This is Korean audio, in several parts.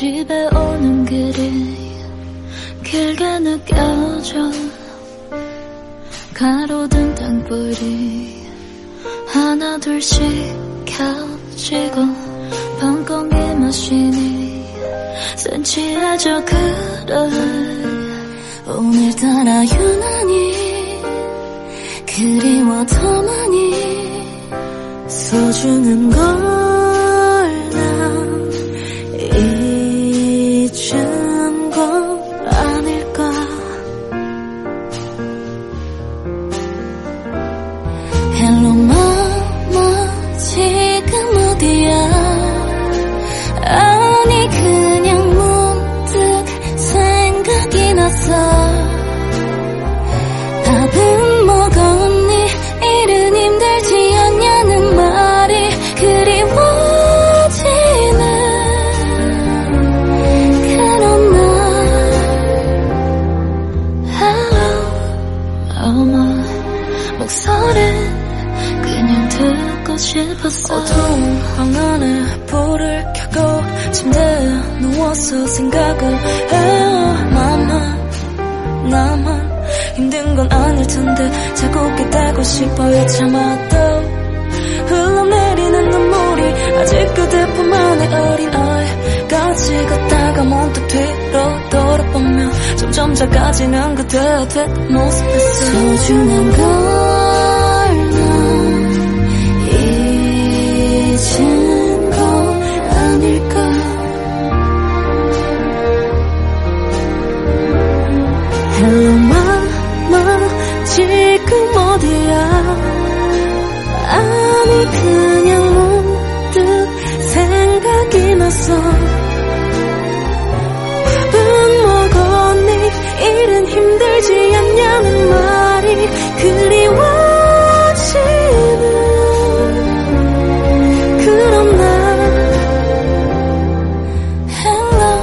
집에 오는 길이 길게 느껴져. 가로등 땅불이 하나 둘씩 켜지고 방공기 마신이 센치해져 그래 오늘따라 유난히 그리워 더 많이 소중한 걸 싶었어. 어두운 방 안에 불을 켜고 침대에 누워서 생각을 해요. 나만 나만 힘든 건 아닐 텐데 자꾸 깨닫고 싶어요. 참아도 흘러내리는 눈물이 아직 그대뿐 안에 어린아이 같이 걷다가 문득 뒤로 돌아보면 점점 작아지는 그대의 뒷모습에서 소중한 건 어디야? 아니 그냥 문득 생각이 났어. 밥은 먹었니? 일은 힘들지 않냐는 말이 그리워지는 그런 날. Hello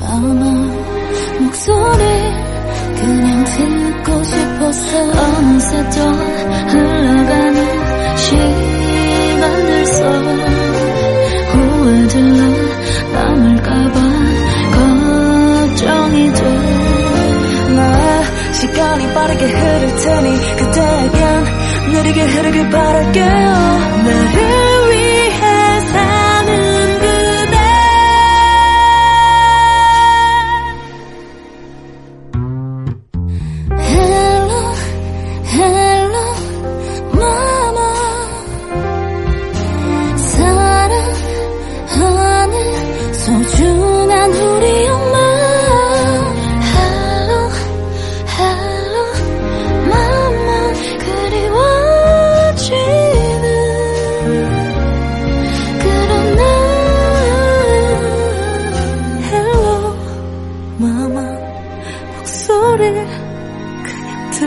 mama 목소리 그냥 듣고 싶었 어 어느새 또 흘러가는 시간들 속 후회들로 남을까봐 걱정이 돼나 시간이 빠르게 흐를 테니 그대에겐 느리게 흐르길 바랄게요 소중한 우리 엄마. Hello Hello. Mama 그리워지는 그런 날. Hello 마마. 목소리 그냥 듣